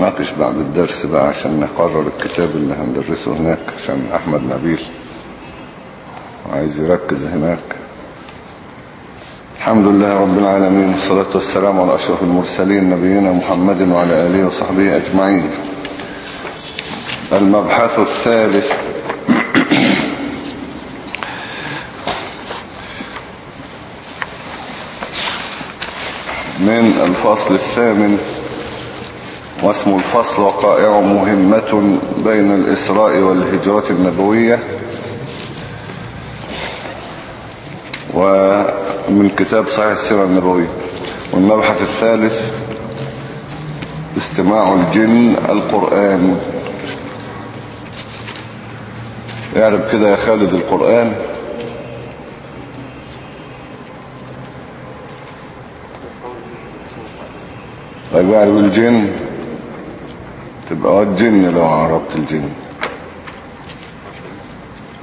نناقش بعد الدرس بقى عشان نقرر الكتاب اللي هندرسه هناك عشان أحمد نبيل عايز يركز هناك. الحمد لله رب العالمين والصلاة والسلام على أشرف المرسلين نبينا محمد وعلى آله وصحبه أجمعين. المبحث الثالث. من الفصل الثامن. واسم الفصل وقائع مهمة بين الإسراء والهجرة النبوية. ومن كتاب صحيح السيرة النبوية. والمبحث الثالث استماع الجن القرآن. يعرف كده يا خالد القرآن. طيب يعرف الجن. تبقى واد جن لو عرفت الجن.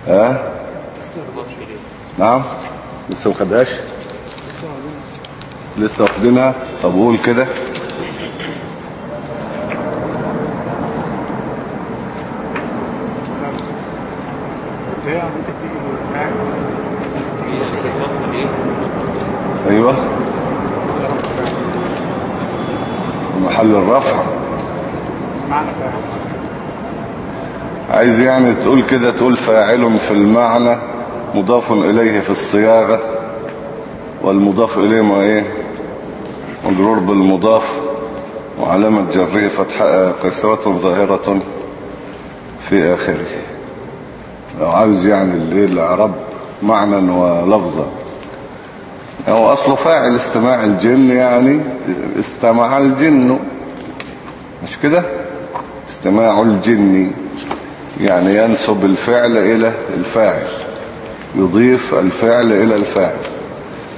ها؟ نعم. لسه وخدهاش لسه واخدينها؟ طب قول كده. بس هي ممكن تيجي أيوه. محل الرفع. عايز يعني تقول كده تقول فاعل في المعنى مضاف إليه في الصياغة والمضاف إليه ما إيه؟ مجرور بالمضاف وعلامة جره فتحة قسرة ظاهرة في آخره. لو عاوز يعني الايه الإعراب معنى ولفظا هو أصله فاعل استماع الجن يعني استمع الجن. مش كده؟ استماع الجن يعني ينسب الفعل إلى الفاعل يضيف الفعل إلى الفاعل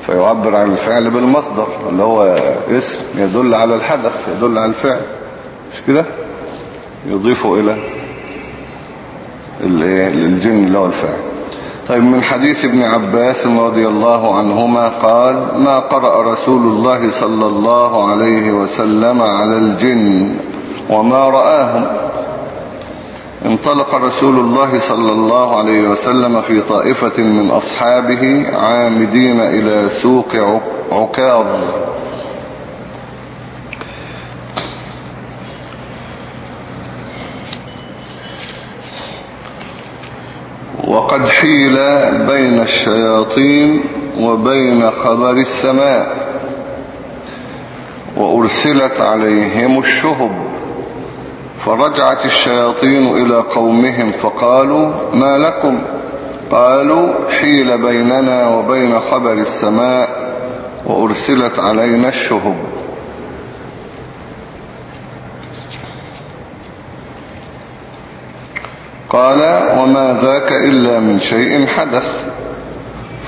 فيعبر عن الفعل بالمصدر اللي هو اسم يدل على الحدث يدل على الفعل مش كده؟ يضيفه إلى الجن اللي هو الفاعل. طيب من حديث ابن عباس رضي الله عنهما قال ما قرأ رسول الله صلى الله عليه وسلم على الجن وما رآهم. انطلق رسول الله صلى الله عليه وسلم في طائفة من أصحابه عامدين إلى سوق عك- عكاظ. وقد حيل بين الشياطين وبين خبر السماء وأرسلت عليهم الشهب. فرجعت الشياطين إلى قومهم فقالوا ما لكم؟ قالوا حيل بيننا وبين خبر السماء وأرسلت علينا الشهب. قال وما ذاك إلا من شيء حدث.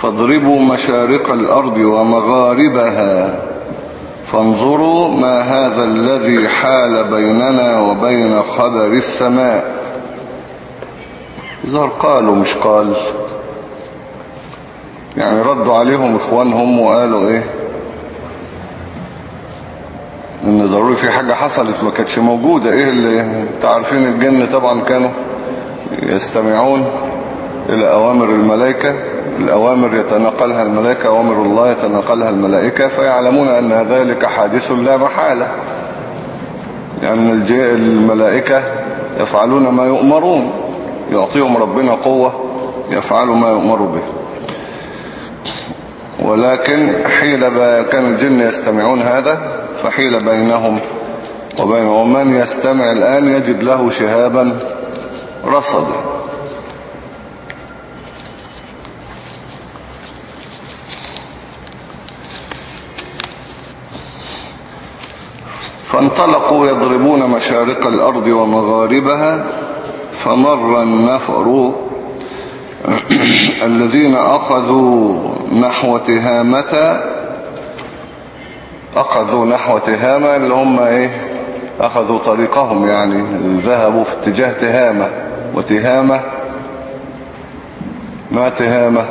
فاضربوا مشارق الأرض ومغاربها. فانظروا ما هذا الذي حال بيننا وبين خبر السماء. ظهر قالوا مش قال يعني ردوا عليهم إخوانهم وقالوا إيه؟ إن ضروري في حاجة حصلت ما كانتش موجودة. إيه اللي تعرفين الجن طبعا كانوا يستمعون إلى أوامر الملائكة. الأوامر يتنقلها الملائكة أوامر الله يتنقلها الملائكة فيعلمون أن ذلك حادث لا محالة. لأن الملائكة يفعلون ما يؤمرون يعطيهم ربنا قوة يفعلوا ما يؤمر به. ولكن حيل كان الجن يستمعون هذا فحيل بينهم وبين ومن يستمع الآن يجد له شهابا رصدا. فانطلقوا يضربون مشارق الأرض ومغاربها فمر النفر الذين أخذوا نحو تهامة أخذوا نحو تهامة اللي هم إيه؟ أخذوا طريقهم يعني ذهبوا في اتجاه تهامة. وتهامة؟ ما تهامة؟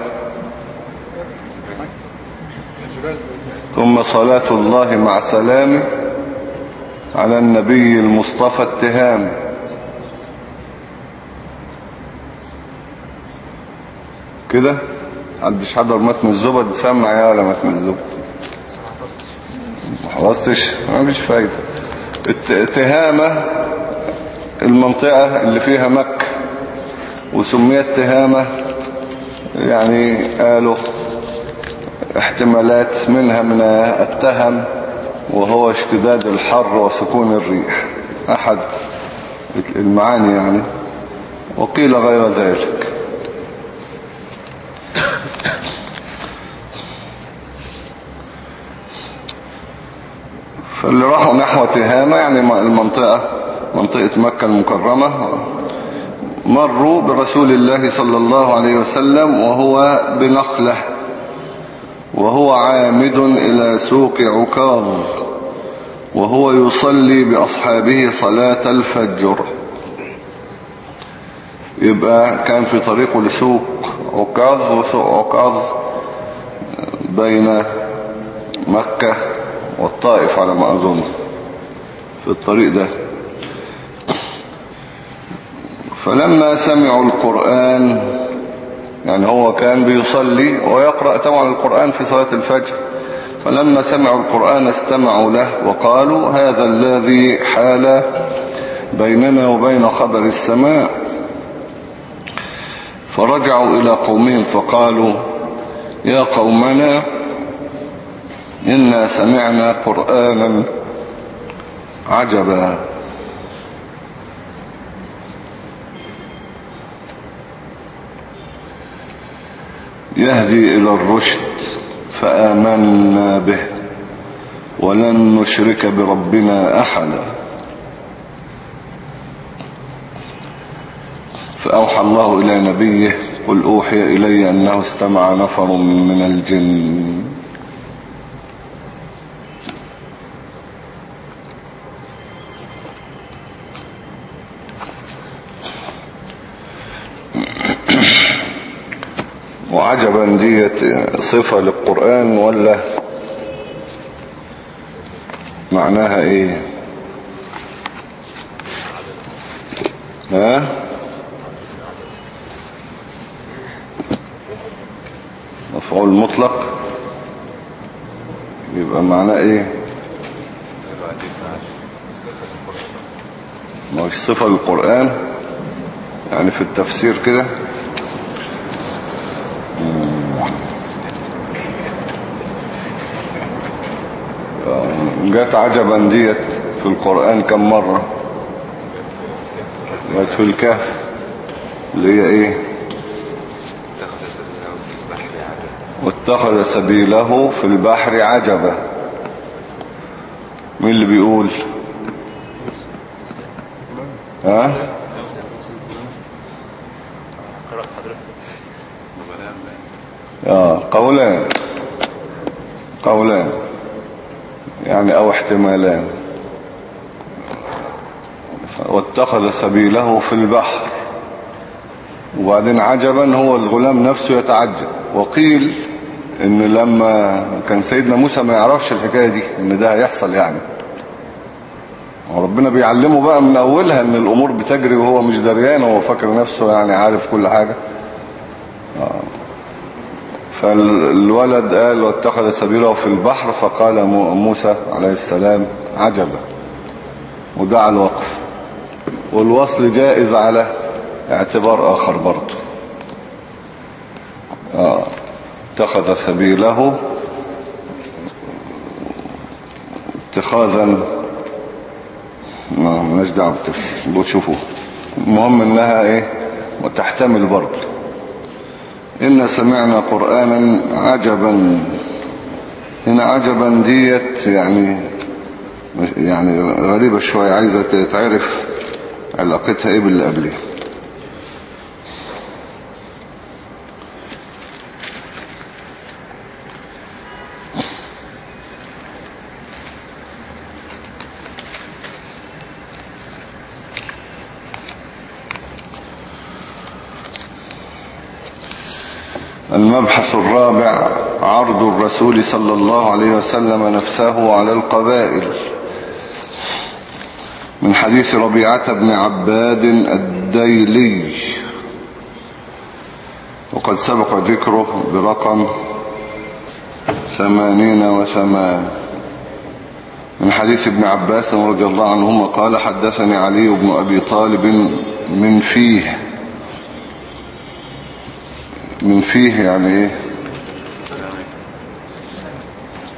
ثم صلاة الله مع سلامه على النبي المصطفى اتهام كده؟ محدش حضر متن الزبد؟ سمع يا ولا متن الزبد؟ ما حفظتش؟ ما فيش فايدة. الت- تهامة المنطقة اللي فيها مكة وسميت تهامة يعني قالوا احتمالات منها من التهم. وهو اشتداد الحر وسكون الريح. أحد المعاني يعني. وقيل غير ذلك. فاللي راحوا نحو تهامة يعني المنطقة منطقة مكة المكرمة. مروا برسول الله صلى الله عليه وسلم وهو بنخلة. وهو عامد إلى سوق عكاظ وهو يصلي بأصحابه صلاة الفجر. يبقى كان في طريقه لسوق عكاظ وسوق عكاظ بين مكة والطائف على ما أظن في الطريق ده. فلما سمعوا القرآن يعني هو كان بيصلي ويقرأ طبعا القرآن في صلاة الفجر. فلما سمعوا القرآن استمعوا له وقالوا هذا الذي حال بيننا وبين خبر السماء. فرجعوا إلى قومهم فقالوا يا قومنا إنا سمعنا قرآنا عجبا. يهدي إلى الرشد فآمنا به ولن نشرك بربنا أحدا. فأوحى الله إلى نبيه قل أوحي إلي أنه استمع نفر من الجن. ديت صفة للقرآن ولا معناها إيه؟ ها؟ مفعول مطلق؟ يبقى معناه إيه؟ ما هوش صفة للقرآن؟ يعني في التفسير كده؟ جت عجبا ديت في القرآن كم مرة؟ جت في الكهف اللي هي إيه؟ واتخذ سبيله في البحر عجبا. مين اللي بيقول؟ ها؟ قولان قولان. يعني أو احتمالان. واتخذ سبيله في البحر. وبعدين عجبا هو الغلام نفسه يتعجب. وقيل إن لما كان سيدنا موسى ما يعرفش الحكاية دي إن ده هيحصل يعني. وربنا بيعلمه بقى من أولها إن الأمور بتجري وهو مش دريان وهو فاكر نفسه يعني عارف كل حاجة. فالولد قال واتخذ سبيله في البحر فقال موسى عليه السلام عجبا ودعا الوقف. والوصل جائز على اعتبار آخر برضه. آه. اتخذ سبيله اتخاذا ما مالناش دعوة بالتفسير. بتشوفوه. المهم إنها إيه؟ وتحتمل برضه. إن سمعنا قرآنا عجبا. هنا عجبا ديت يعني يعني غريبة شوية عايزة تعرف علاقتها إيه باللي قبلها المبحث الرابع عرض الرسول صلى الله عليه وسلم نفسه على القبائل. من حديث ربيعة بن عباد الديلي. وقد سبق ذكره برقم ثمانين وثمان من حديث ابن عباس رضي الله عنهما قال حدثني علي بن أبي طالب من فيه. من فيه يعني إيه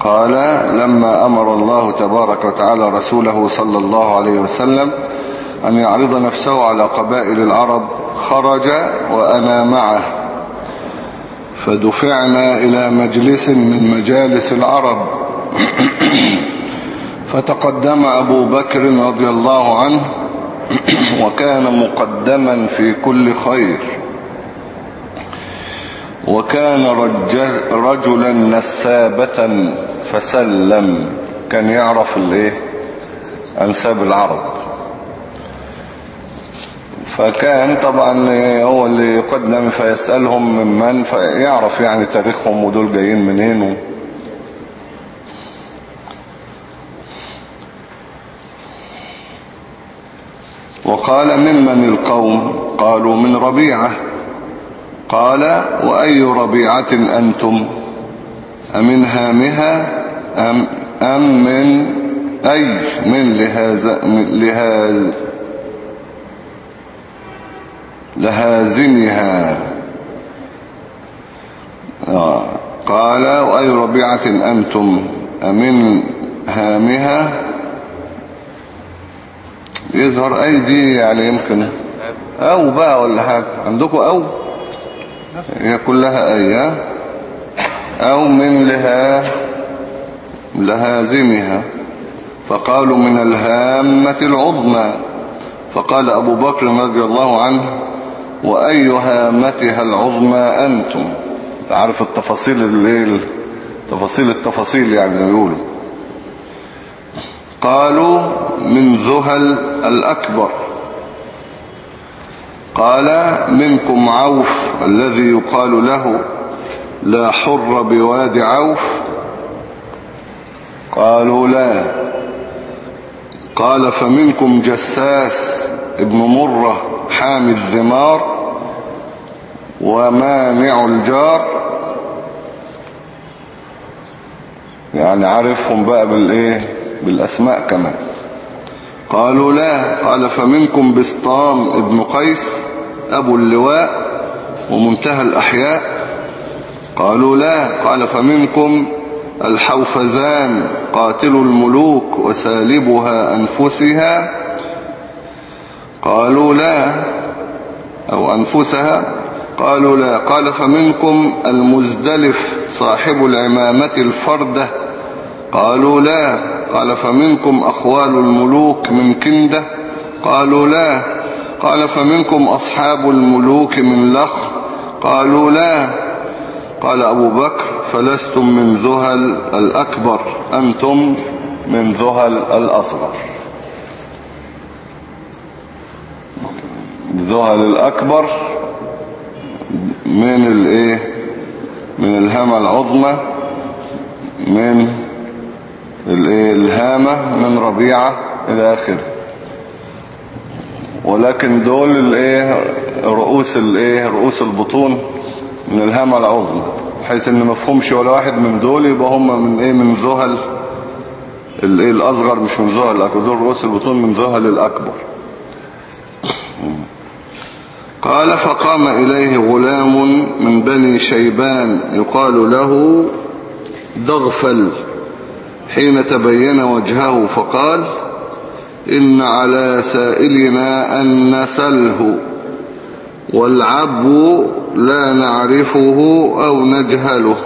قال لما أمر الله تبارك وتعالى رسوله صلى الله عليه وسلم أن يعرض نفسه على قبائل العرب خرج وأنا معه. فدفعنا إلى مجلس من مجالس العرب. فتقدم أبو بكر رضي الله عنه. وكان مقدما في كل خير. وكان رجل رجلا نسابة فسلم. كان يعرف الايه؟ أنساب العرب. فكان طبعا هو اللي يقدم فيسألهم من من فيعرف يعني تاريخهم ودول جايين منين و... وقال ممن القوم؟ قالوا من ربيعة. قال وأي ربيعة أنتم؟ أمن هامها أم, أم من أي من لهذا لهذا لهازمها. آه. قال وأي ربيعة أنتم؟ أمن هامها. يظهر أي دي يعني يمكن. أو بقى ولا حاجة. عندكم أو؟ هي كلها أي أو من لها لهازمها. فقالوا من الهامة العظمى. فقال أبو بكر رضي الله عنه وأي هامتها العظمى أنتم؟ تعرف التفاصيل الليل تفاصيل التفاصيل يعني يقولوا. قالوا من ذهل الأكبر. قال منكم عوف الذي يقال له لا حر بواد عوف؟ قالوا لا. قال فمنكم جساس ابن مرة حامي الذمار ومانع الجار. يعني عارفهم بقى بالإيه؟ بالأسماء كمان. قالوا لا. قال فمنكم بسطام ابن قيس أبو اللواء ومنتهى الأحياء. قالوا لا. قال فمنكم الحوفزان قاتل الملوك وسالبها أنفسها. قالوا لا. أو أنفسها. قالوا لا. قال فمنكم المزدلف صاحب العمامة الفردة. قالوا لا. قال فمنكم أخوال الملوك من كندة؟ قالوا لا. قال فمنكم أصحاب الملوك من لخ؟ قالوا لا. قال أبو بكر فلستم من ذهل الأكبر أنتم من ذهل الأصغر. ذهل الأكبر من الإيه؟ من الهامة العظمى من الهامة من ربيعة إلى اخره ولكن دول الإيه رؤوس الإيه رؤوس البطون من الهامة العظمى بحيث إن مفهومش ولا واحد من دول يبقى هم من إيه من ذهل الايه الأصغر مش من الاكبر دول رؤوس البطون من ذهل الأكبر. قال فقام إليه غلام من بني شيبان يقال له دغفل. حين تبين وجهه فقال إن على سائلنا أن نسله والعب لا نعرفه أو نجهله.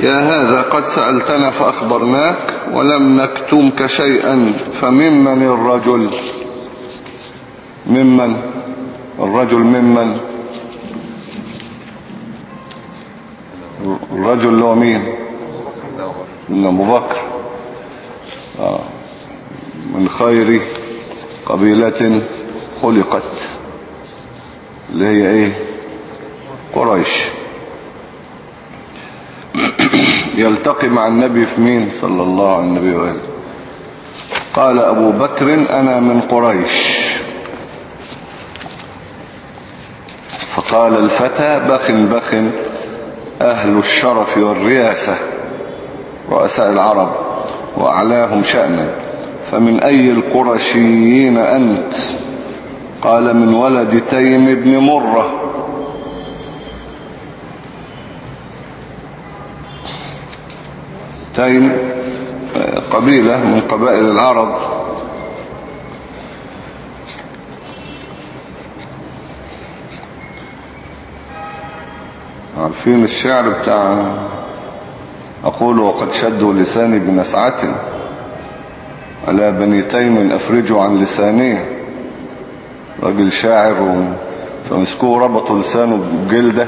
يا هذا قد سألتنا فأخبرناك ولم نكتمك شيئا فممن الرجل؟ ممن الرجل ممن الرجل اللي هو مين؟ من أبو بكر. آه. من خير قبيلة خلقت اللي هي إيه؟ قريش. يلتقي مع النبي في مين؟ صلى الله عليه النبي وآله قال أبو بكر أنا من قريش. فقال الفتى بخ بخ أهل الشرف والرياسة رؤساء العرب وأعلاهم شأنا. فمن أي القرشيين أنت؟ قال من ولد تيم بن مرة. تيم قبيلة من قبائل العرب. عارفين الشعر بتاع أقول وقد شدوا لساني بنسعة. على بني تيم أفرجوا عن لساني. راجل شاعر. فمسكوه ربطوا لسانه بجلدة.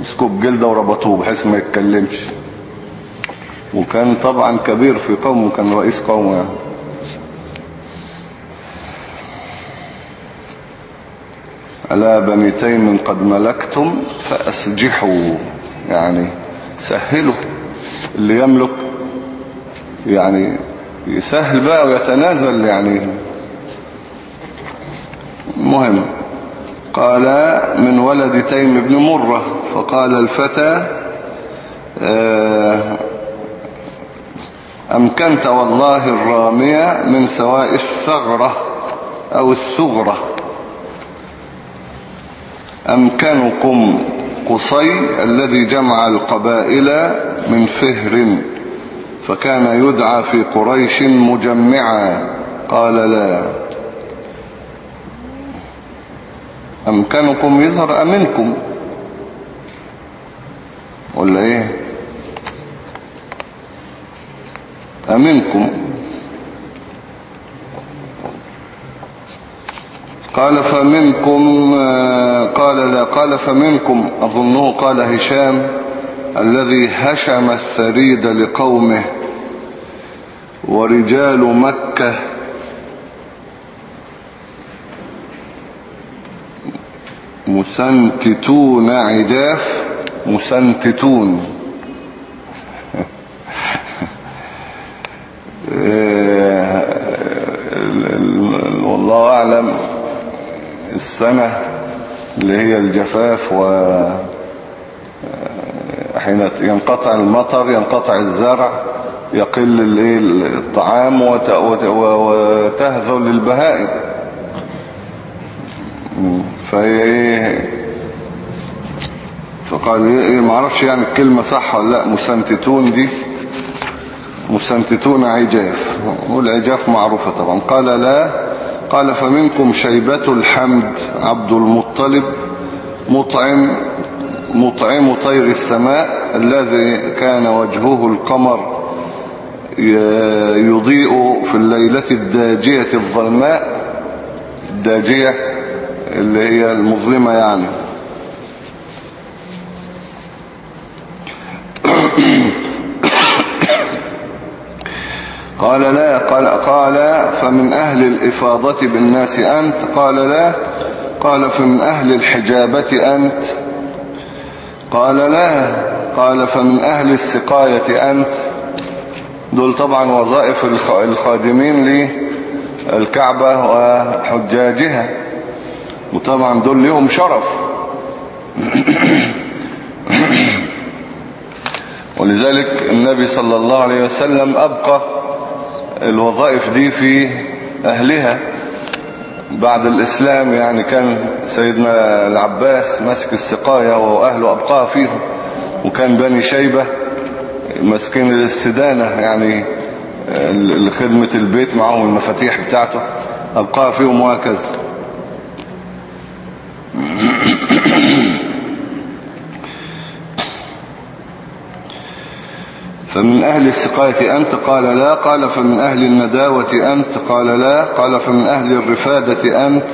مسكوه بجلدة وربطوه بحيث ما يتكلمش. وكان طبعا كبير في قومه كان رئيس قومه يعني. على بني تيم قد ملكتم فأسجحوا. يعني سهلوا اللي يملك. يعني يسهل بقى ويتنازل يعني. مهم. قال من ولد تيم بن مرة. فقال الفتى أمكنت والله الرامية من سواء الثغرة أو الثغرة. أمكنكم قصي الذي جمع القبائل من فهر فكان يدعى في قريش مجمعا. قال لا. أمكنكم يظهر أمنكم. ولا إيه؟ أمنكم. قال فمنكم قال لا قال فمنكم أظنه قال هشام الذي هشم الثريد لقومه ورجال مكة. مسنتتون عجاف مسنتتون. والله أعلم. السنة اللي هي الجفاف و حين ينقطع المطر ينقطع الزرع يقل الطعام وتهذل للبهائم فهي إيه فقال إيه ما أعرفش يعني الكلمة صح ولا لا مسنتتون دي مسنتتون عجاف والعجاف معروفة طبعا. قال لا قال فمنكم شيبة الحمد عبد المطلب مطعم مطعم طير السماء الذي كان وجهه القمر يضيء في الليلة الداجية الظلماء الداجية اللي هي المظلمة يعني. قال لا قال, قال فمن أهل الإفاضة بالناس أنت؟ قال لا. قال فمن أهل الحجابة أنت؟ قال لا. قال فمن أهل السقاية أنت؟ دول طبعا وظائف الخادمين للكعبة وحجاجها. وطبعا دول لهم شرف. ولذلك النبي صلى الله عليه وسلم أبقى الوظائف دي في أهلها. بعد الإسلام يعني كان سيدنا العباس ماسك السقاية وأهله أبقاها فيهم وكان بني شيبة ماسكين الاستدانة يعني خدمة البيت معهم المفاتيح بتاعته أبقاها فيهم وهكذا. فمن أهل السقاية أنت؟ قال لا. قال فمن أهل النداوة أنت؟ قال لا. قال فمن أهل الرفادة أنت؟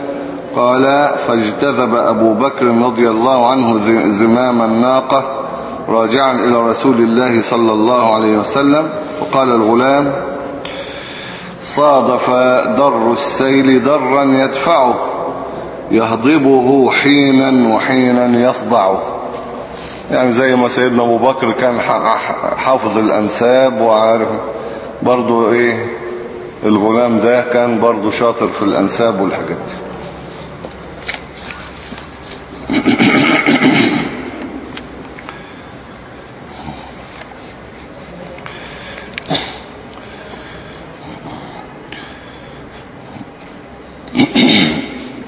قال فاجتذب أبو بكر رضي الله عنه زمام الناقة راجعا إلى رسول الله صلى الله عليه وسلم وقال الغلام صادف در السيل درا يدفعه يهضبه حينا وحينا يصدعه. يعني زي ما سيدنا أبو بكر كان حافظ الأنساب وعارف برضو إيه الغلام ده كان برضو شاطر في الأنساب والحاجات دي.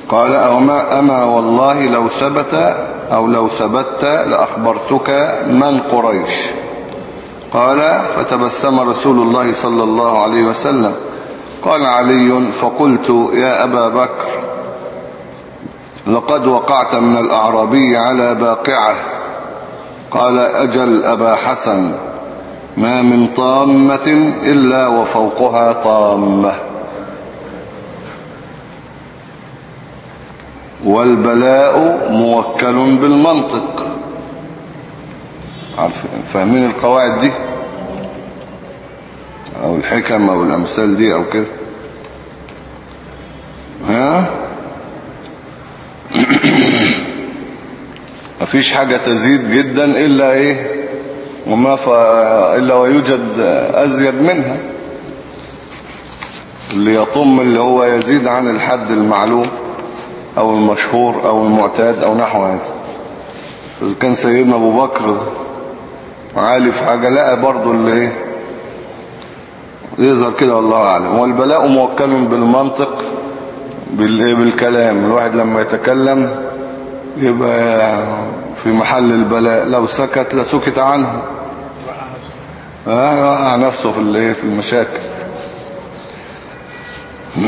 قال أما والله لو ثبت أو لو ثبت لأخبرتك من قريش. قال فتبسم رسول الله صلى الله عليه وسلم. قال علي فقلت يا أبا بكر لقد وقعت من الأعرابي على باقعة. قال أجل أبا حسن ما من طامة إلا وفوقها طامة. والبلاء موكل بالمنطق. فاهمين القواعد دي؟ أو الحكم أو الأمثال دي أو كده. ها؟ مفيش حاجة تزيد جدا إلا إيه؟ وما ف... إلا ويوجد أزيد منها. اللي يطم اللي هو يزيد عن الحد المعلوم. أو المشهور أو المعتاد أو نحو هذا. إذا كان سيدنا أبو بكر عالي في حاجة لا برضو اللي إيه يظهر كده والله أعلم. والبلاء موكل بالمنطق بالايه بالكلام. الواحد لما يتكلم يبقى في محل البلاء. لو سكت لسكت عنه. ها يوقع نفسه في الايه في المشاكل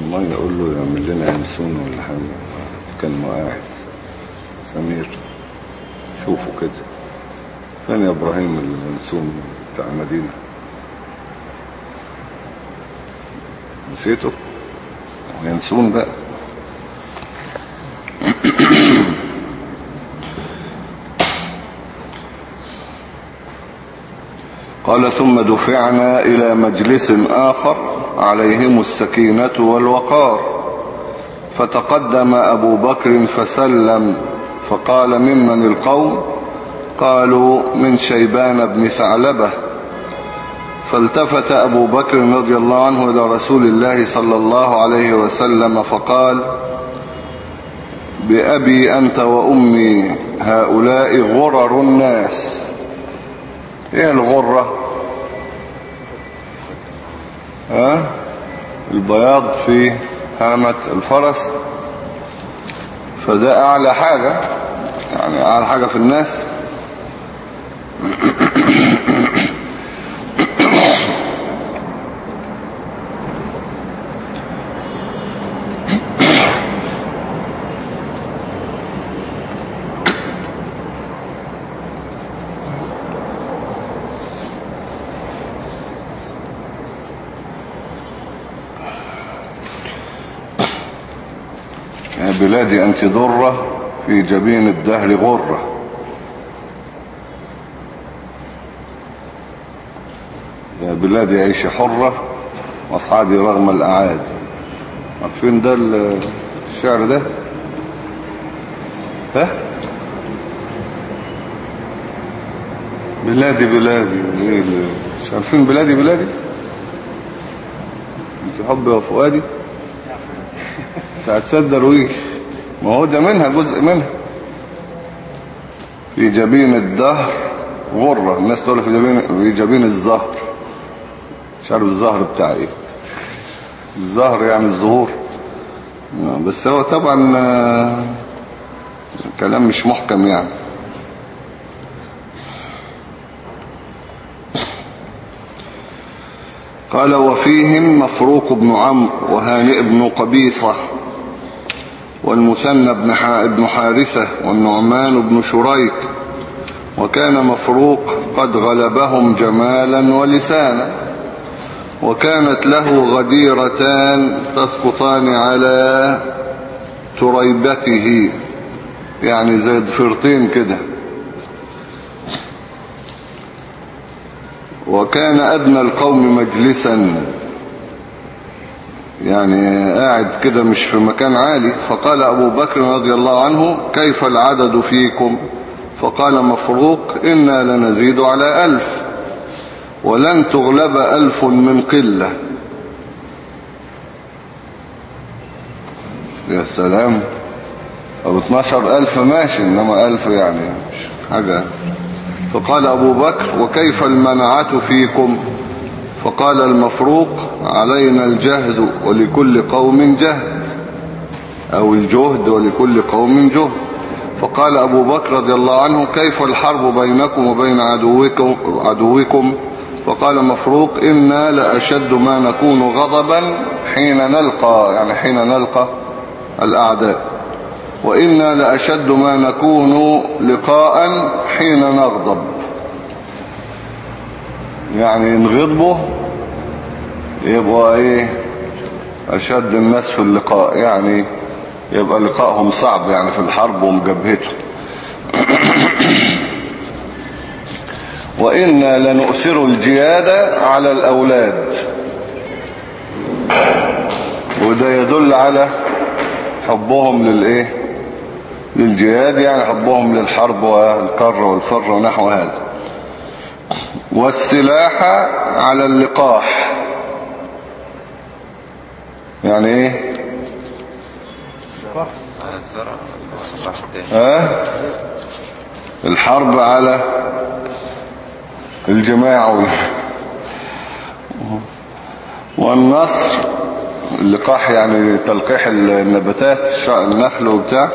ما يقول له يعمل لنا ينسون ولا حاجة كان قاعد سمير شوفوا كده فين يا إبراهيم الينسون بتاع المدينة نسيته. ينسون بقى. قال ثم دفعنا إلى مجلس آخر عليهم السكينة والوقار. فتقدم أبو بكر فسلم فقال ممن القوم؟ قالوا من شيبان بن ثعلبة. فالتفت أبو بكر رضي الله عنه إلى رسول الله صلى الله عليه وسلم فقال بأبي أنت وأمي هؤلاء غرر الناس. إيه الغرة؟ ها؟ البياض في هامة الفرس. فده أعلى حاجة يعني أعلى حاجة في الناس يا بلادي أنت ضرة في جبين الدهر غرة. يا بلادي عيش حرة واصعدي رغم الأعادي عارفين ده الشعر ده؟ ها؟ بلادي بلادي إيه مش عارفين بلادي بلادي؟ أنت حب يا فؤادي؟ سد درويش ما هو ده منها جزء منها. في جبين الدهر غرة الناس تقول في جبين في جبين الزهر. مش عارف الزهر بتاع إيه؟ الزهر يعني الزهور. بس هو طبعا آه، كلام مش محكم يعني. قال وفيهم مفروق بن عمرو وهانئ بن قبيصة. والمثنى بن حا- بن حارثة والنعمان بن شريك. وكان مفروق قد غلبهم جمالا ولسانا. وكانت له غديرتان تسقطان على تريبته. يعني زي ضفيرتين كده. وكان أدنى القوم مجلسا. يعني قاعد كده مش في مكان عالي. فقال أبو بكر رضي الله عنه كيف العدد فيكم؟ فقال مفروق إنا لنزيد على ألف ولن تغلب ألف من قلة. يا سلام! أو 12 ألف ماشي إنما ألف يعني مش حاجة. فقال أبو بكر وكيف المنعة فيكم؟ فقال المفروق علينا الجهد ولكل قوم جهد أو الجهد ولكل قوم جهد. فقال أبو بكر رضي الله عنه كيف الحرب بينكم وبين عدوكم, عدوكم؟ فقال مفروق إنا لأشد ما نكون غضبا حين نلقى يعني حين نلقى الأعداء. وإنا لأشد ما نكون لقاء حين نغضب. يعني نغضبه يبقى إيه أشد الناس في اللقاء يعني يبقى لقائهم صعب يعني في الحرب ومجبهته. وإنا لنؤثر الجياد على الأولاد. وده يدل على حبهم للإيه؟ للجهاد يعني حبهم للحرب والكر والفر ونحو هذا. والسلاح على اللقاح. يعني إيه؟ ها؟ الحرب على الجماعة. وال- والنصر اللقاح يعني تلقيح النباتات النخل وبتاع.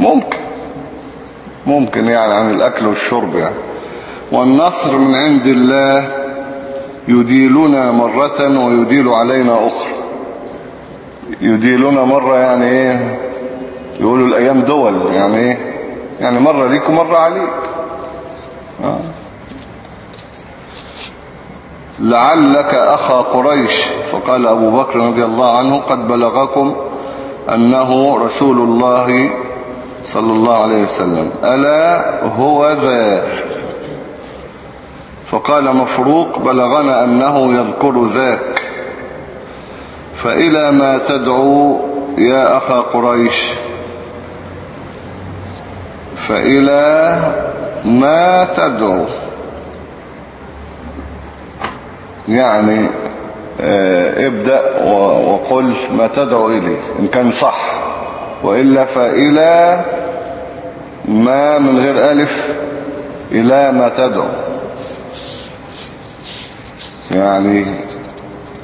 ممكن ممكن يعني عن الأكل والشرب يعني. والنصر من عند الله يديلنا مرة ويديل علينا أخرى. يديلنا مرة يعني إيه؟ يقولوا الأيام دول يعني إيه؟ يعني مرة ليك ومرة عليك. آه. لعلك أخا قريش فقال أبو بكر رضي الله عنه قد بلغكم أنه رسول الله صلى الله عليه وسلم. ألا هو ذا؟ فقال مفروق بلغنا أنه يذكر ذاك. فإلى ما تدعو يا أخا قريش. فإلى ما تدعو. يعني آه، ابدأ وقل ما تدعو إليه إن كان صح. وإلا فإلى ما من غير ألف إلى ما تدعو. يعني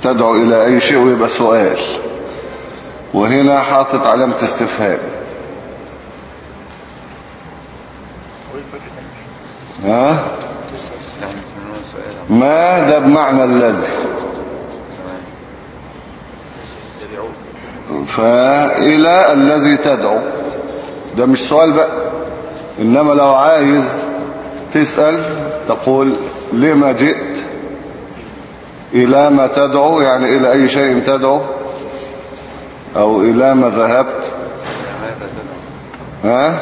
تدعو إلى أي شيء ويبقى سؤال. وهنا حاطط علامة استفهام. ها؟ ما ده بمعنى الذي؟ فإلى الذي تدعو. ده مش سؤال بقى. إنما لو عايز تسأل تقول لما جئت إلى ما تدعو يعني إلى أي شيء تدعو؟ أو إلى ما ذهبت؟ ها؟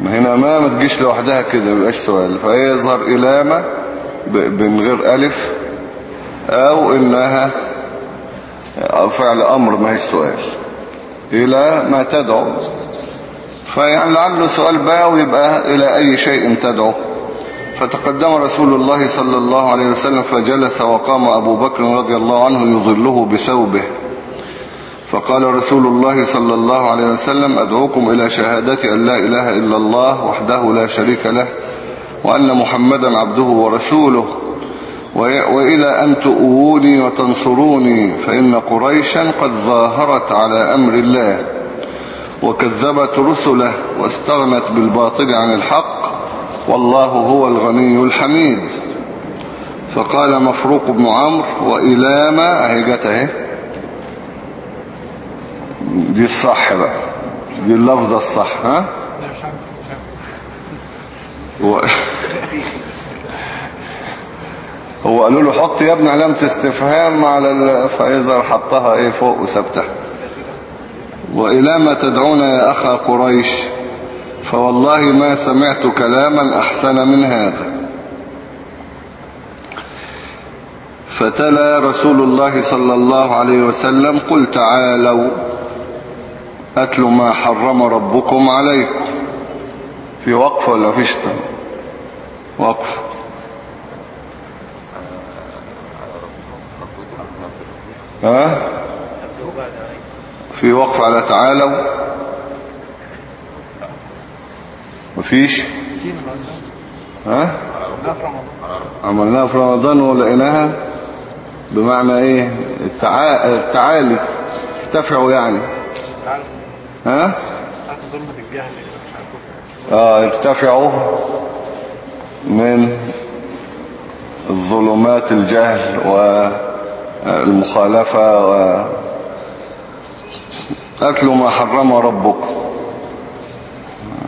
ما هنا ما ما تجيش لوحدها كده ما يبقاش سؤال. فهي يظهر إلى ما من غير ألف أو إنها فعل أمر ما هي السؤال إلى ما تدعو. فيعني لعله سؤال بقى ويبقى إلى أي شيء تدعو. فتقدم رسول الله صلى الله عليه وسلم فجلس وقام أبو بكر رضي الله عنه يظله بثوبه. فقال رسول الله صلى الله عليه وسلم أدعوكم إلى شهادة أن لا إله إلا الله وحده لا شريك له وأن محمدا عبده ورسوله. وإلى أن تؤوني وتنصروني فإن قريشا قد ظاهرت على أمر الله وكذبت رسله واستغنت بالباطل عن الحق والله هو الغني الحميد. فقال مفروق بن عمرو وإلى ما أهي جت أهي. دي الصح بقى. دي اللفظة الصح ها؟ استفهام. هو قالوا له حط يا ابني علامة استفهام على ال... فيظهر حطها إيه فوق وثبتها. وإلى ما تدعون يا أخا قريش. فوالله ما سمعت كلاما أحسن من هذا. فتلا رسول الله صلى الله عليه وسلم قل تعالوا أتل ما حرم ربكم عليكم. في وقف ولا فيش؟ وقف. ها؟ في وقف على تعالوا؟ مفيش؟ ها؟ عملناها في رمضان ولقيناها بمعنى إيه؟ التعا... التعالي. ارتفعوا يعني. ها؟ عارف ظلمة الجهل آه ارتفعوا من الظلمات الجهل والمخالفة و أكلوا ما حرم ربكم.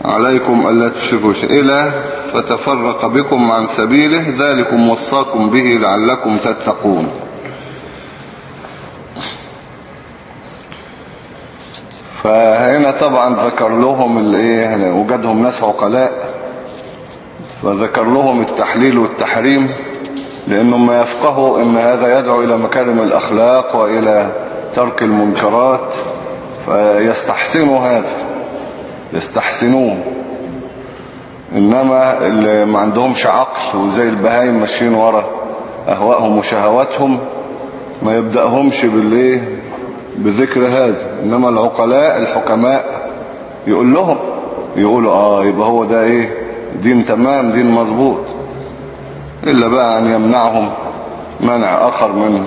عليكم ألا تشركوا شيئا إلى فتفرق بكم عن سبيله ذلكم وصاكم به لعلكم تتقون. فهنا طبعا ذكر لهم الايه وجدهم ناس عقلاء فذكر لهم التحليل والتحريم لأنهم ما يفقهوا أن هذا يدعو إلى مكارم الأخلاق وإلى ترك المنكرات فيستحسنوا هذا. يستحسنوه إنما اللي ما عندهمش عقل وزي البهايم ماشيين ورا أهوائهم وشهواتهم ما يبدأهمش بالإيه؟ بذكر هذا. إنما العقلاء الحكماء يقول لهم يقولوا آه يبقى هو ده إيه؟ دين تمام دين مظبوط. إلا بقى أن يمنعهم منع آخر من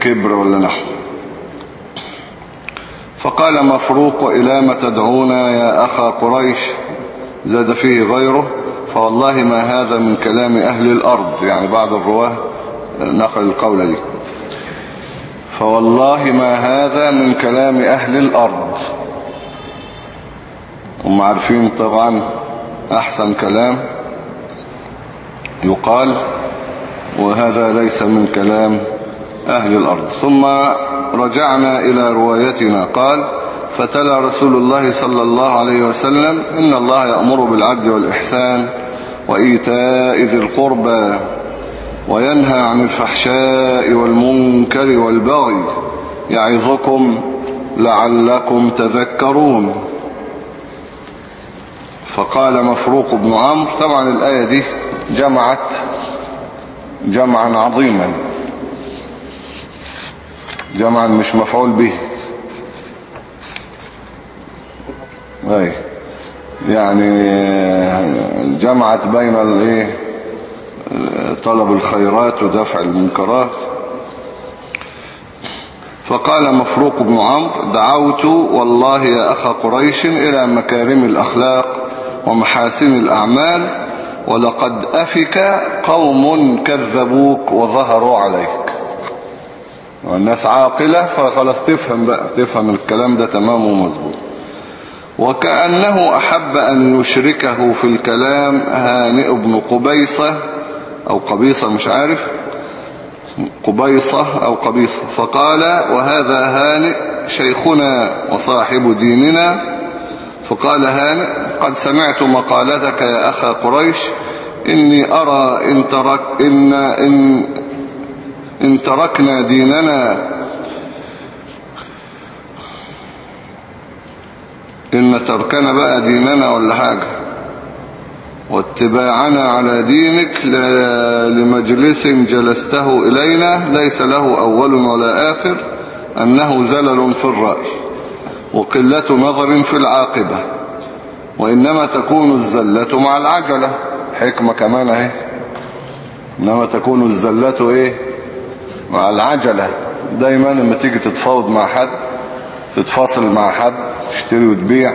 كبر ولا نحو. فقال مفروق إلى ما تدعونا يا أخا قريش؟ زاد فيه غيره. فوالله ما هذا من كلام أهل الأرض. يعني بعض الرواة نقل القول دي. فوالله ما هذا من كلام أهل الأرض. هم عارفين طبعا أحسن كلام. يقال وهذا ليس من كلام أهل الأرض. ثم رجعنا إلى روايتنا. قال فتلا رسول الله صلى الله عليه وسلم إن الله يأمر بالعدل والإحسان وإيتاء ذي القربى وينهى عن الفحشاء والمنكر والبغي يعظكم لعلكم تذكرون. فقال مفروق بن عمرو طبعا الآية دي جمعت جمعا عظيما. جمعا مش مفعول به. اي يعني جمعت بين الايه طلب الخيرات ودفع المنكرات. فقال مفروق بن عمرو دعوت والله يا أخا قريش إلى مكارم الأخلاق ومحاسن الأعمال ولقد أفك قوم كذبوك وظهروا عليك. والناس عاقلة فخلاص تفهم بقى تفهم الكلام ده تمام ومظبوط. وكأنه أحب أن يشركه في الكلام هانئ بن قبيصة أو قبيصة مش عارف قبيصة أو قبيصة. فقال وهذا هانئ شيخنا وصاحب ديننا. فقال هانئ قد سمعت مقالتك يا أخا قريش إني أرى إن, ترك إن, إن, إن تركنا ديننا إن تركنا بقى ديننا ولا حاجة. واتباعنا على دينك لمجلس جلسته إلينا ليس له أول ولا آخر أنه زلل في الرأي وقلة نظر في العاقبة وإنما تكون الزلة مع العجلة. حكمة كمان أهي. إنما تكون الزلة إيه؟ مع العجلة دايما لما تيجي تتفاوض مع حد تتفاصل مع حد تشتري وتبيع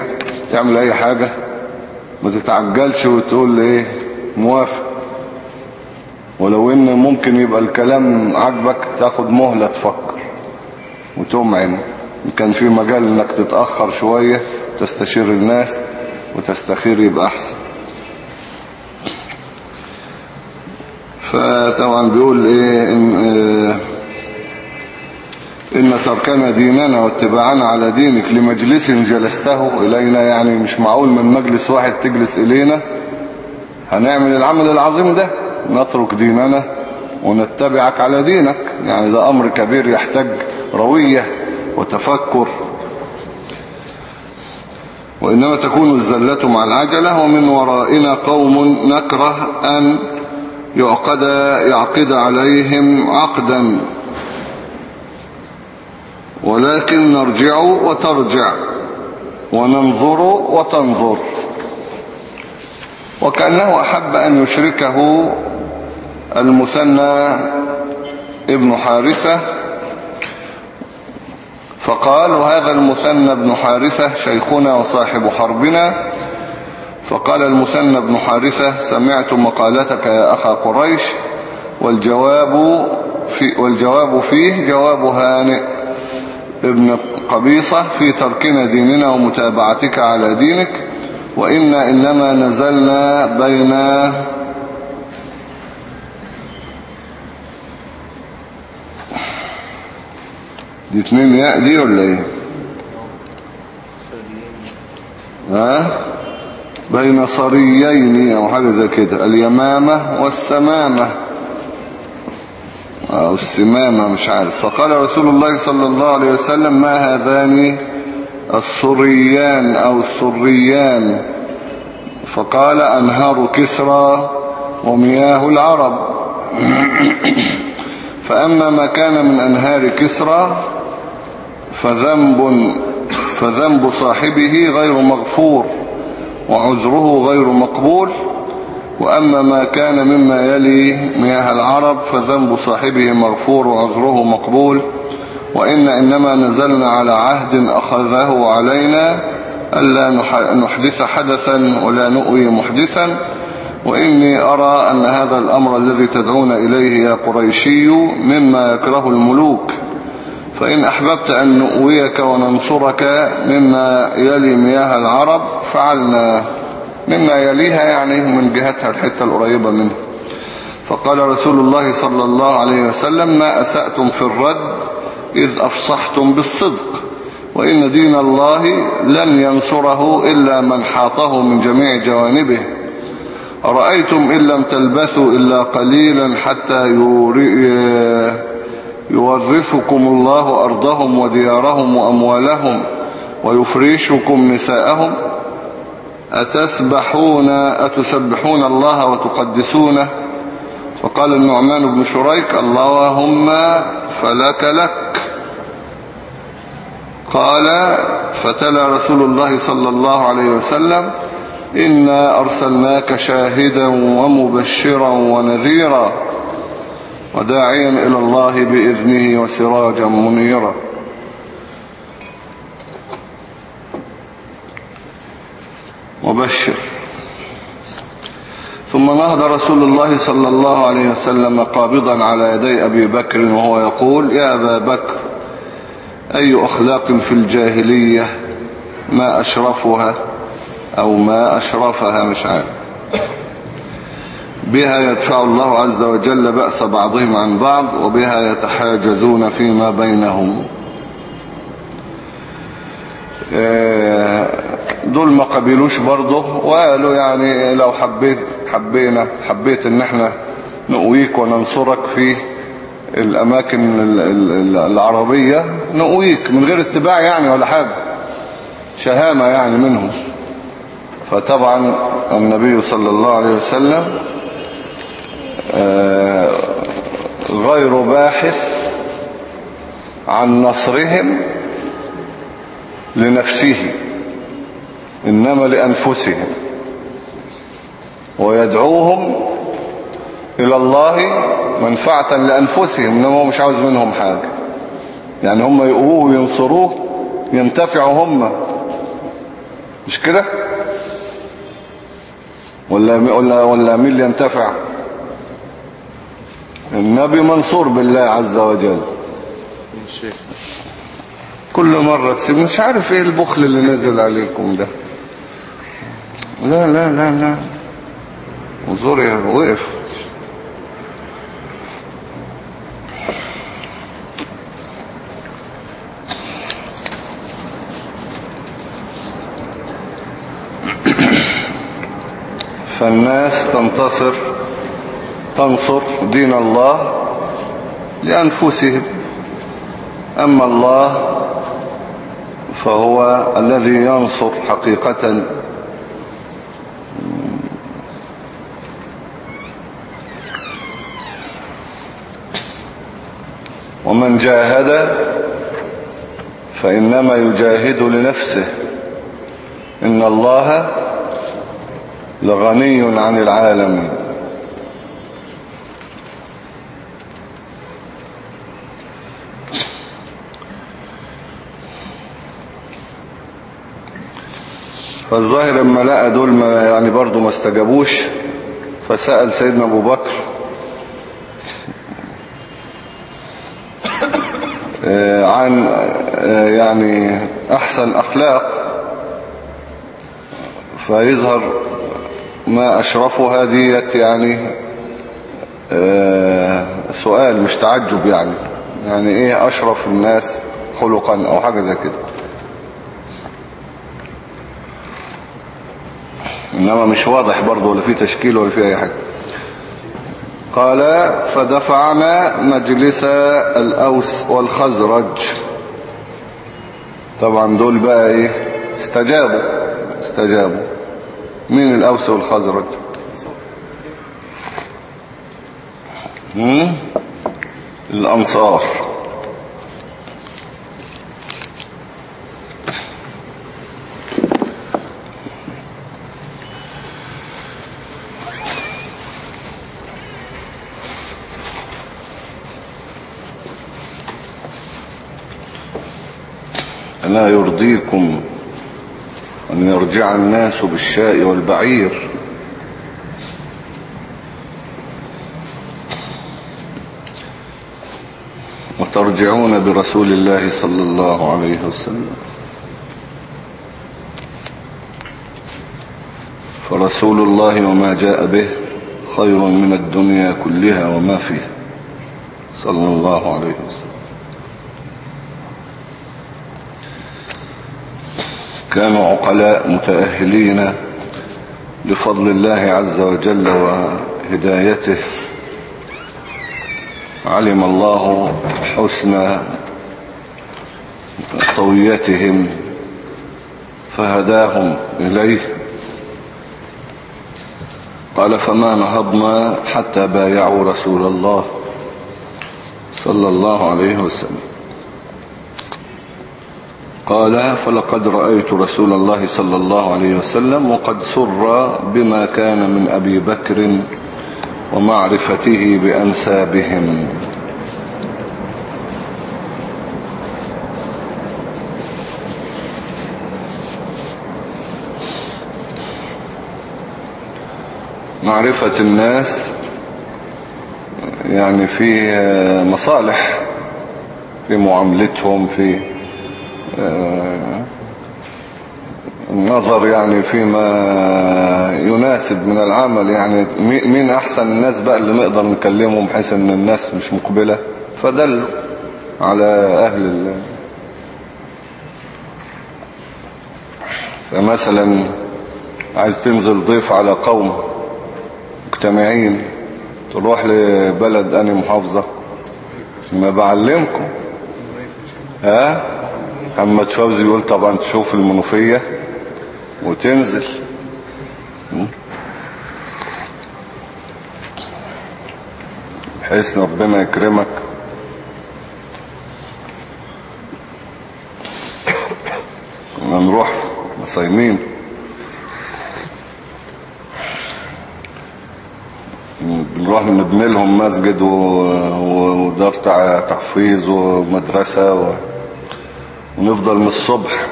تعمل أي حاجة ما تتعجلش وتقول إيه موافق. ولو إن ممكن يبقى الكلام عجبك تاخد مهلة تفكر وتمعن كان في مجال إنك تتأخر شوية تستشير الناس وتستخير يبقى أحسن. فطبعا بيقول إيه إن, تركنا ديننا واتباعنا على دينك لمجلس جلسته إلينا يعني مش معقول من مجلس واحد تجلس إلينا. هنعمل العمل العظيم ده نترك ديننا ونتبعك على دينك. يعني ده أمر كبير يحتاج روية وتفكر. وإنما تكون الزلة مع العجلة ومن ورائنا قوم نكره أن يعقد, يعقد عليهم عقدا. ولكن نرجع وترجع وننظر وتنظر. وكأنه أحب أن يشركه المثنى ابن حارثة فقال وهذا المثنى بن حارثة شيخنا وصاحب حربنا. فقال المثنى بن حارثة سمعت مقالتك يا أخا قريش والجواب, في والجواب فيه جواب هانئ. ابن قبيصة في تركنا ديننا ومتابعتك على دينك وإنا إنما نزلنا بين دي اتنين ياء دي ولا إيه؟ ها؟ بين صريين أو حاجة زي كده اليمامة والسمامة. أو السمامة مش عارف. فقال رسول الله صلى الله عليه وسلم ما هذان الصريان أو السريان؟ فقال أنهار كسرى ومياه العرب. فأما ما كان من أنهار كسرى فذنب, فذنب صاحبه غير مغفور وعذره غير مقبول. وأما ما كان مما يلي مياه العرب فذنب صاحبه مغفور وعذره مقبول وإن إنما نزلنا على عهد أخذه علينا ألا نحدث حدثا ولا نؤوي محدثا وإني أرى أن هذا الأمر الذي تدعون إليه يا قريشي مما يكره الملوك. فإن أحببت أن نؤويك وننصرك مما يلي مياه العرب فعلنا. مما يليها يعني من جهتها الحتة القريبة منها فقال رسول الله صلى الله عليه وسلم ما أسأتم في الرد إذ أفصحتم بالصدق وإن دين الله لن ينصره إلا من حاطه من جميع جوانبه. أرأيتم إن لم تلبثوا إلا قليلا حتى يورثكم الله أرضهم وديارهم وأموالهم ويفريشكم نساءهم أتسبحون أتسبحون الله وتقدسونه؟ فقال النعمان بن شريك اللهم فلك لك. قال فتلا رسول الله صلى الله عليه وسلم إنا أرسلناك شاهدا ومبشرا ونذيرا وداعيا إلى الله بإذنه وسراجا منيرا. مبشر ثم نهض رسول الله صلى الله عليه وسلم قابضا على يدي أبي بكر وهو يقول يا أبا بكر أي أخلاق في الجاهلية؟ ما أشرفها أو ما أشرفها مش عارف. بها يدفع الله عز وجل بأس بعضهم عن بعض وبها يتحاجزون فيما بينهم. دول ما قبلوش برضه وقالوا يعني لو حبيت حبينا حبيت إن إحنا نقويك وننصرك في الأماكن العربية نقويك من غير اتباع يعني ولا حاجة شهامة يعني منهم. فطبعا النبي صلى الله عليه وسلم غير باحث عن نصرهم لنفسه. إنما لأنفسهم ويدعوهم إلى الله منفعة لأنفسهم إنما هو مش عاوز منهم حاجة. يعني هم يقووه وينصروه ينتفعوا هم. مش كده؟ ولا ولا ولا مين اللي ينتفع؟ النبي منصور بالله عز وجل. كل مرة تسيب مش عارف إيه البخل اللي نزل عليكم ده. لا لا لا لا. وزوري وقف. فالناس تنتصر تنصر دين الله لأنفسهم. أما الله فهو الذي ينصر حقيقة ومن جاهد فإنما يجاهد لنفسه. إن الله لغني عن العالمين. فالظاهر لما لقى دول ما يعني برضو ما استجابوش فسأل سيدنا أبو بكر عن آه، يعني أحسن أخلاق فيظهر ما أشرفها ديت يعني آه، سؤال مش تعجب يعني. يعني إيه أشرف الناس خلقا أو حاجة زي كده؟ إنما مش واضح برضه ولا في تشكيل ولا في أي حاجة. قال فدفعنا مجلس الأوس والخزرج. طبعا دول بقى إيه؟ استجابوا استجابوا. مين الأوس والخزرج؟ الأنصار. ألا يرضيكم أن يرجع الناس بالشاء والبعير. وترجعون برسول الله صلى الله عليه وسلم. فرسول الله وما جاء به خير من الدنيا كلها وما فيها. صلى الله عليه وسلم. كانوا عقلاء متأهلين لفضل الله عز وجل وهدايته. علم الله حسن طويتهم فهداهم إليه. قال فما نهضنا حتى بايعوا رسول الله صلى الله عليه وسلم. قال فلقد رأيت رسول الله صلى الله عليه وسلم وقد سر بما كان من أبي بكر ومعرفته بأنسابهم. معرفة الناس يعني في مصالح في معاملتهم في النظر يعني فيما يناسب من العمل يعني مين أحسن الناس بقى اللي نقدر نكلمهم بحيث إن الناس مش مقبلة؟ فدلوا على أهل ال... فمثلا عايز تنزل ضيف على قوم مجتمعين تروح لبلد أني محافظة ما بعلمكم. ها؟ محمد فوزي يقول طبعا تشوف المنوفية وتنزل. بحيث ربنا يكرمك. نروح صايمين. بنروح نبني لهم مسجد ودار تحفيظ ومدرسة و... ونفضل من الصبح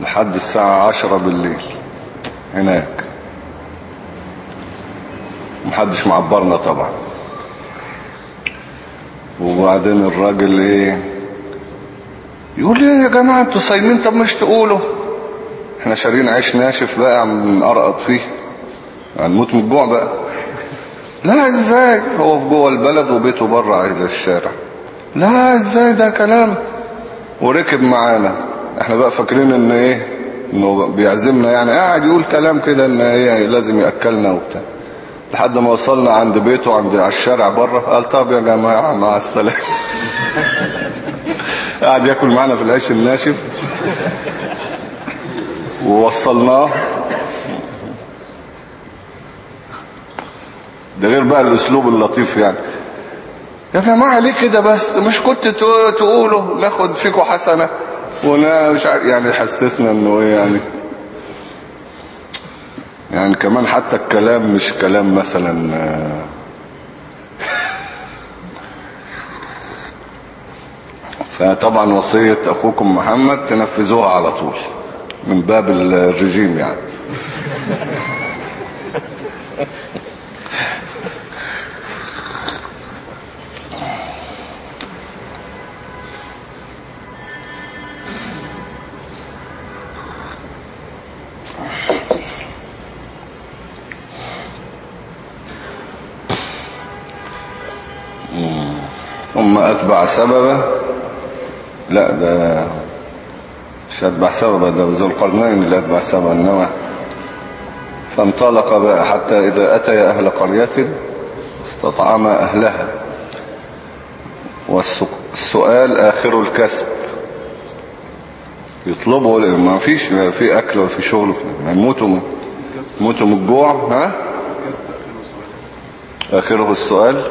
لحد الساعة عشرة بالليل هناك. محدش معبرنا طبعا. وبعدين الراجل إيه؟ يقول لي يا جماعة أنتوا صايمين طب مش تقولوا؟ إحنا شارين عيش ناشف بقى عم نقرقط فيه. هنموت من الجوع بقى. لا إزاي؟ هو في جوه البلد وبيته بره عيد الشارع. لا إزاي؟ ده كلام. وركب معانا. إحنا بقى فاكرين إن إيه؟ إنه بيعزمنا يعني. قاعد يقول كلام كده إن إيه؟ لازم يأكلنا وبتاع. لحد ما وصلنا عند بيته عند على الشارع بره. قال طب يا جماعة مع السلامة. قعد ياكل معنا في العيش الناشف. ووصلناه. ده غير بقى الأسلوب اللطيف يعني. يا جماعة ليه كده بس؟ مش كنت تقولوا ناخد فيكم حسنة. ونا مش عارف يعني حسسنا إنه إيه يعني. يعني كمان حتى الكلام مش كلام مثلا آه، فطبعا وصية أخوكم محمد تنفذوها على طول من باب الرجيم يعني. ثم أتبع سببا لا ده مش أتبع سببا ده ذو القرنين اللي أتبع سببا إنما فانطلق بقى حتى إذا أتي أهل قرية استطعم أهلها. والسؤال آخر الكسب. يطلبوا ما فيش في أكل ولا في شغل. يموتوا من يموتوا من الجوع ها؟ آخره السؤال.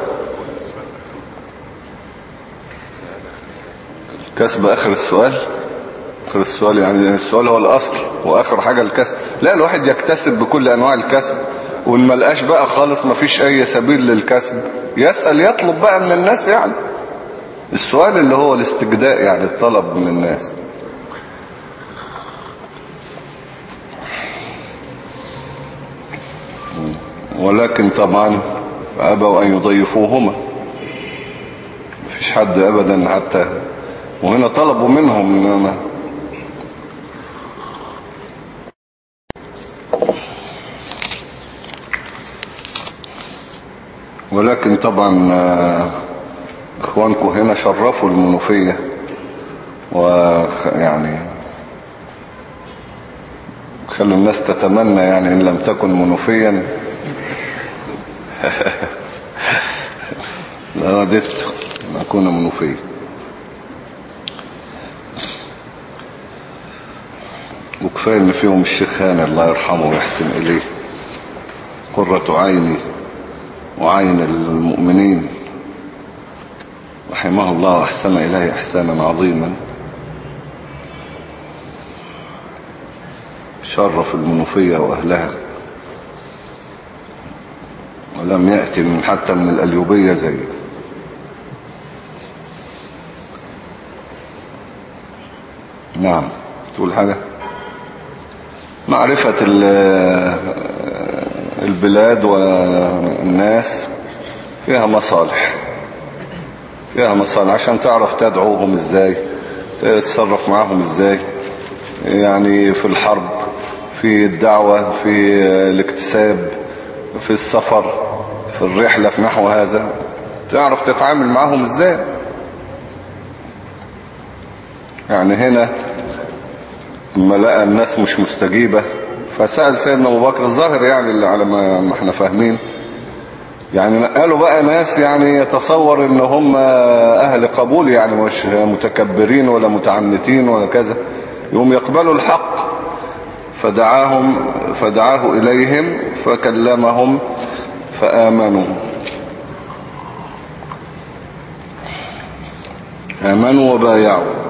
كسب آخر السؤال؟ آخر السؤال يعني السؤال هو الأصل وآخر حاجة الكسب. لا الواحد يكتسب بكل أنواع الكسب. وإن ما لقاش بقى خالص ما فيش أي سبيل للكسب. يسأل يطلب بقى من الناس يعني. السؤال اللي هو الاستجداء يعني الطلب من الناس. ولكن طبعا أبوا أن يضيفوهما. مفيش حد أبدا حتى وهنا طلبوا منهم إنما ولكن طبعا آه، إخوانكم هنا شرفوا المنوفية ويعني خلوا الناس تتمنى يعني إن لم تكن منوفيا. لوددت أن أكون منوفيا. وكفاية ان فيهم الشيخ هاني الله يرحمه ويحسن إليه. قرة عيني وعين المؤمنين. رحمه الله وأحسن إليه إحسانا عظيما. شرف المنوفية وأهلها. ولم يأتي من حتى من الأليوبية زي. نعم. تقول حاجة؟ معرفة ال- البلاد والناس فيها مصالح. فيها مصالح عشان تعرف تدعوهم إزاي تتصرف معاهم إزاي. يعني في الحرب في الدعوة في الاكتساب في السفر في الرحلة في نحو هذا. تعرف تتعامل معاهم إزاي. يعني هنا لما لقى الناس مش مستجيبة. فسأل سيدنا أبو بكر الظاهر يعني اللي على ما ما إحنا فاهمين. يعني نقلوا بقى ناس يعني يتصور إن هم أهل قبول يعني مش متكبرين ولا متعنتين ولا كذا. يوم يقبلوا الحق فدعاهم فدعاه إليهم فكلمهم فآمنوا. آمنوا وبايعوا.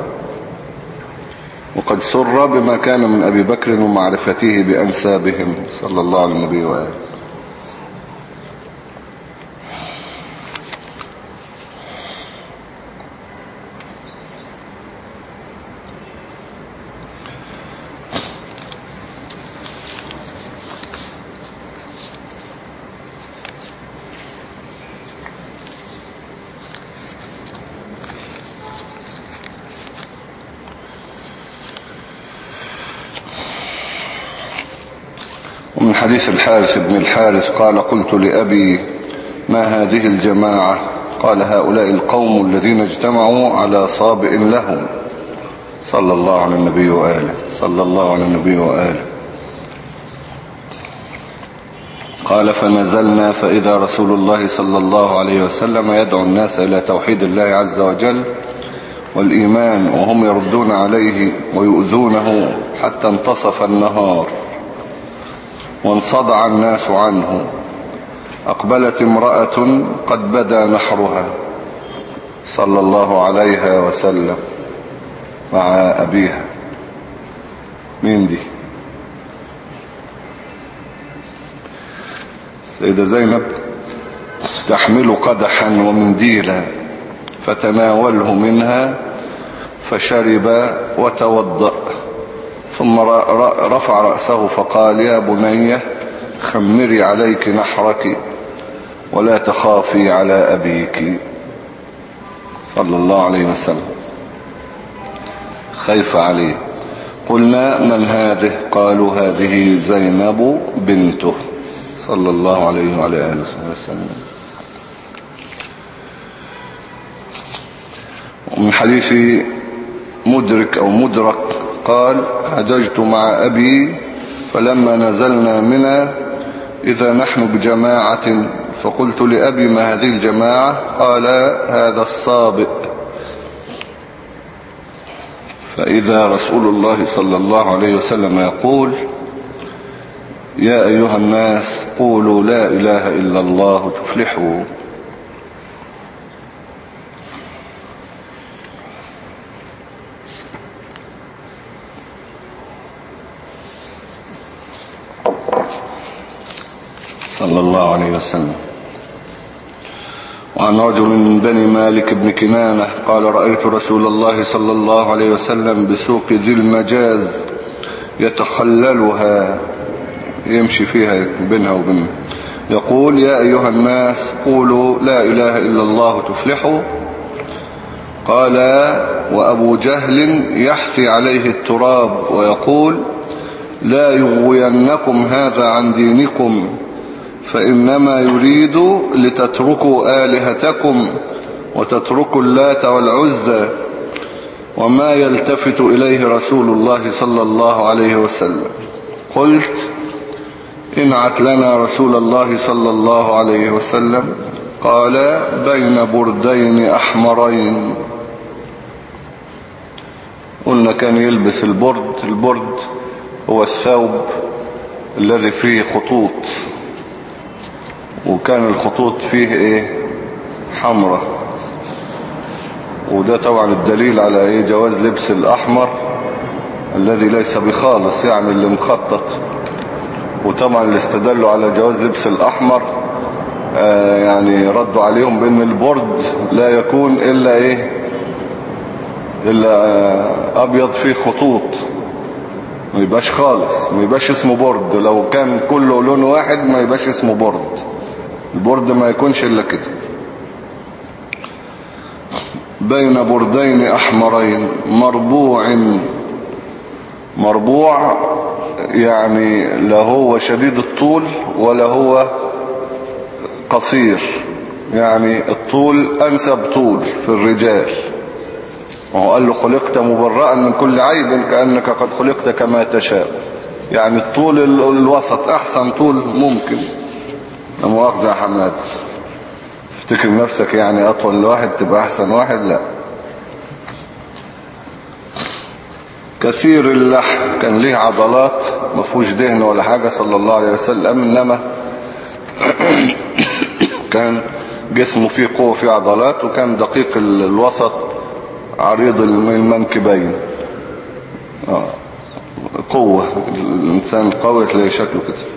وقد سر بما كان من أبي بكر ومعرفته بأنسابهم صلى الله عليه وآله ومن حديث الحارث بن الحارث قال قلت لأبي ما هذه الجماعة؟ قال هؤلاء القوم الذين اجتمعوا على صابئ لهم. صلى الله على النبي وآله صلى الله على النبي وآله. قال فنزلنا فإذا رسول الله صلى الله عليه وسلم يدعو الناس إلى توحيد الله عز وجل والإيمان وهم يردون عليه ويؤذونه حتى انتصف النهار. وانصدع الناس عنه. أقبلت امرأة قد بدا نحرها. صلى الله عليها وسلم. مع أبيها. مين دي؟ السيدة زينب. تحمل قدحا ومنديلا. فتناوله منها فشرب وتوضأ. ثم رفع رأسه فقال يا بني خمري عليك نحرك ولا تخافي على أبيك. صلى الله عليه وسلم. خيف عليه قلنا من هذه؟ قالوا هذه زينب بنته. صلى الله عليه وعلى آله وسلم. ومن حديث مدرك أو مدرك قال حججت مع أبي فلما نزلنا منا إذا نحن بجماعة فقلت لأبي ما هذه الجماعة؟ قال هذا الصابئ. فإذا رسول الله صلى الله عليه وسلم يقول يا أيها الناس قولوا لا إله إلا الله تفلحوا. صلى الله عليه وسلم. وعن رجل من بني مالك بن كنانة قال رأيت رسول الله صلى الله عليه وسلم بسوق ذي المجاز يتخللها يمشي فيها بينها وبين يقول يا أيها الناس قولوا لا إله إلا الله تفلحوا. قال وأبو جهل يحثي عليه التراب ويقول لا يغوينكم هذا عن دينكم فإنما يريد لتتركوا آلهتكم وتتركوا اللات والعزى وما يلتفت إليه رسول الله صلى الله عليه وسلم. قلت انعت لنا رسول الله صلى الله عليه وسلم قال بين بردين أحمرين. قلنا كان يلبس البرد البرد هو الثوب الذي فيه خطوط. وكان الخطوط فيه إيه؟ حمرة. وده طبعا الدليل على إيه؟ جواز لبس الأحمر الذي ليس بخالص يعني اللي مخطط. وطبعا اللي استدلوا على جواز لبس الأحمر آه يعني ردوا عليهم بأن البرد لا يكون إلا إيه؟ إلا آه أبيض فيه خطوط. ما يبقاش خالص ما يبقاش اسمه برد. لو كان كله لون واحد ما يبقاش اسمه برد. البرد ما يكونش إلا كده. بين بردين أحمرين مربوع مربوع يعني لا هو شديد الطول ولا هو قصير. يعني الطول أنسب طول في الرجال. وهو قال له خلقت مبرأ من كل عيب كأنك قد خلقت كما تشاء. يعني الطول الوسط أحسن طول ممكن. واخد يا حماد تفتكر نفسك يعني أطول واحد تبقى أحسن واحد؟ لا. كثير اللحم كان ليه عضلات ما فيهوش دهن ولا حاجة صلى الله عليه وسلم إنما كان جسمه فيه قوة فيه عضلات وكان دقيق الوسط عريض المنكبين. قوة. الإنسان قوي تلاقي شكله كده.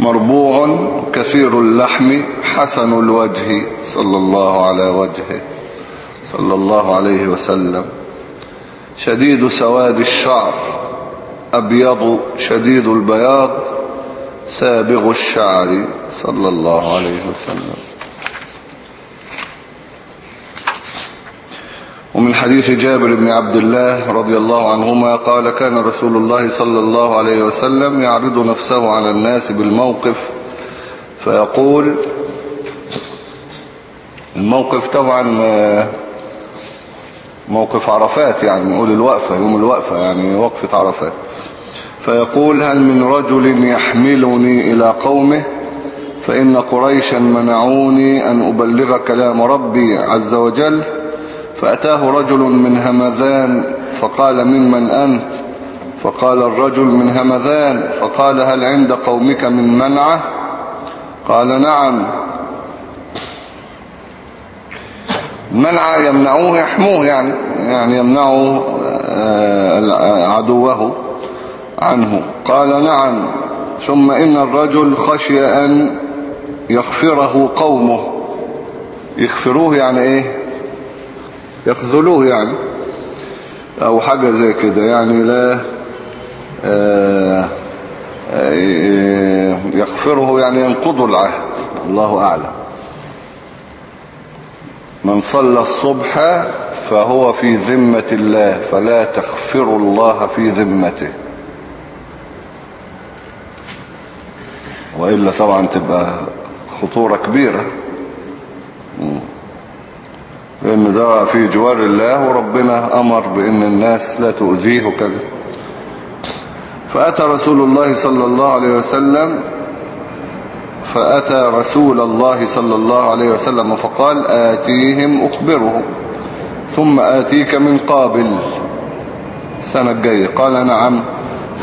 مربوع كثير اللحم حسن الوجه صلى الله على وجهه صلى الله عليه وسلم. شديد سواد الشعر أبيض شديد البياض سابغ الشعر صلى الله عليه وسلم. ومن حديث جابر بن عبد الله رضي الله عنهما قال كان رسول الله صلى الله عليه وسلم يعرض نفسه على الناس بالموقف فيقول الموقف طبعا موقف عرفات يعني نقول الوقفة يوم الوقفة يعني وقفة عرفات. فيقول هل من رجل يحملني إلى قومه؟ فإن قريشا منعوني أن أبلغ كلام ربي عز وجل فأتاه رجل من همذان فقال ممن أنت؟ فقال الرجل من همذان. فقال هل عند قومك من منعة؟ قال نعم. منع يمنعوه يحموه يعني يعني يمنعوا آه، عدوه عنه. قال نعم. ثم إن الرجل خشي أن يغفره قومه. يغفروه يعني إيه؟ يخذلوه يعني أو حاجة زي كده يعني لا آه، آه، يغفره يعني ينقضوا العهد الله أعلم. من صلى الصبح فهو في ذمة الله فلا تغفر الله في ذمته. وإلا طبعا تبقى خطورة كبيرة. لأن ده في جوار الله وربنا أمر بأن الناس لا تؤذيه وكذا فأتى رسول الله صلى الله عليه وسلم فأتى رسول الله صلى الله عليه وسلم فقال آتيهم أخبرهم ثم آتيك من قابل. السنة الجاية قال نعم.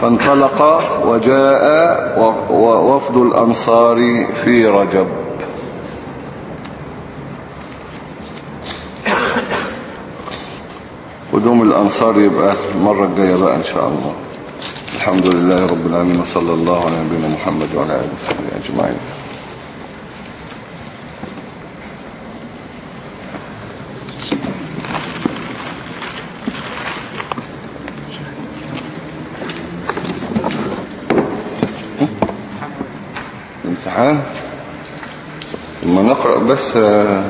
فانطلق وجاء وفد الأنصار في رجب. قدوم الأنصار يبقى المرة الجاية بقى إن شاء الله. الحمد لله رب العالمين وصلى الله على نبينا محمد وعلى آله وصحبه أجمعين. امتحان؟ لما نقرأ بس آه،